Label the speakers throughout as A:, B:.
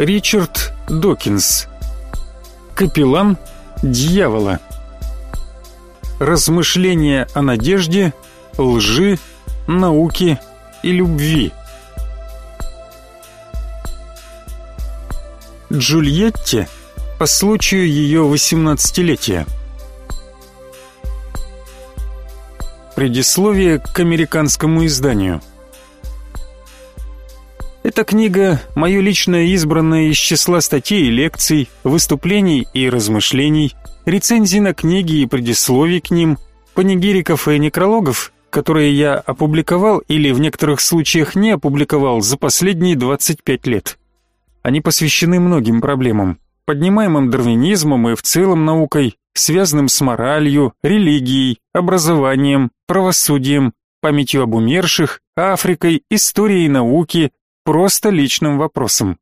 A: Ричард Докинс. Капеллан дьявола. Размышления о надежде, лжи, науке и любви. Джульетте по случаю ее восемнадцатилетия. Предисловие к американскому изданию. Эта книга – мое личное избранное из числа статей и лекций, выступлений и размышлений, рецензий на книги и предисловий к ним, панигириков и некрологов, которые я опубликовал или в некоторых случаях не опубликовал за последние 25 лет. Они посвящены многим проблемам, поднимаемым дарвинизмом и в целом наукой, связанным с моралью, религией, образованием, правосудием, памятью об умерших, Африкой, историей науки, просто личным вопросом.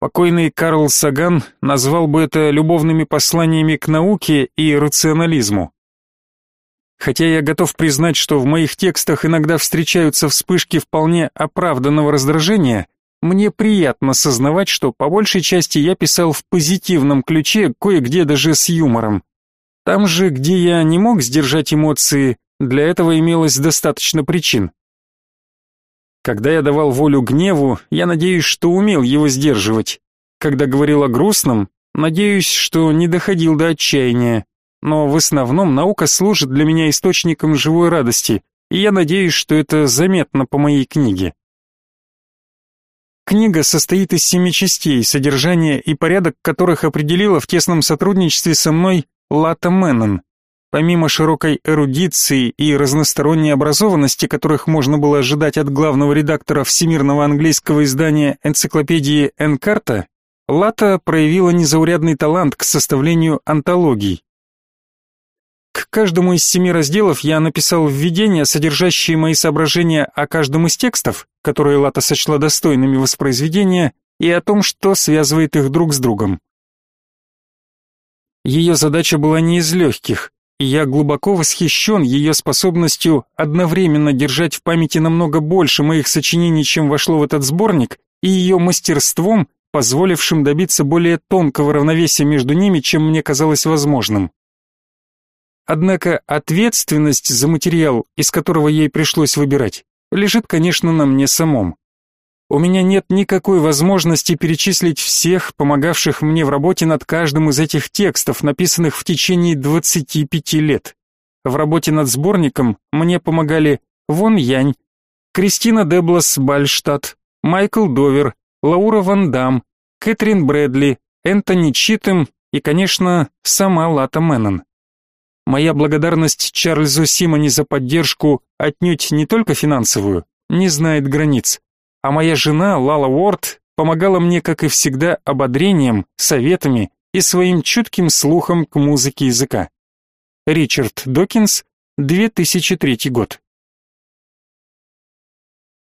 A: Покойный Карл Саган назвал бы это любовными посланиями к науке и рационализму. Хотя я готов признать, что в моих текстах иногда встречаются вспышки вполне оправданного раздражения, мне приятно сознавать, что по большей части я писал в позитивном ключе, кое-где даже с юмором. Там же, где я не мог сдержать эмоции, для этого имелось достаточно причин. Когда я давал волю гневу, я надеюсь, что умел его сдерживать. Когда говорил о грустном, надеюсь, что не доходил до отчаяния. Но в основном наука служит для меня источником живой радости, и я надеюсь, что это заметно по моей книге. Книга состоит из семи частей, содержание и порядок которых определила в тесном сотрудничестве со мной Лата Мэннон. Помимо широкой эрудиции и разносторонней образованности, которых можно было ожидать от главного редактора всемирного английского издания энциклопедии Энкарта, Лата проявила незаурядный талант к составлению антологий. К каждому из семи разделов я написал введение, содержащее мои соображения о каждом из текстов, которые Лата сочла достойными воспроизведения, и о том, что связывает их друг с другом. Ее задача была не из легких, и я глубоко восхищен ее способностью одновременно держать в памяти намного больше моих сочинений, чем вошло в этот сборник, и ее мастерством, позволившим добиться более тонкого равновесия между ними, чем мне казалось возможным. Однако ответственность за материал, из которого ей пришлось выбирать, лежит, конечно, на мне самом. У меня нет никакой возможности перечислить всех, помогавших мне в работе над каждым из этих текстов, написанных в течение 25 лет. В работе над сборником мне помогали Вон Янь, Кристина Деблас Бальштадт, Майкл Довер, Лаура Ван Дам, Кэтрин Брэдли, Энтони Читем и, конечно, сама Лата Мэннон. Моя благодарность Чарльзу Симони за поддержку отнюдь не только финансовую, не знает границ. А моя жена Лала Уорд помогала мне, как и всегда, ободрением, советами и своим чутким слухом к музыке языка. Ричард Докинс, 2003 год.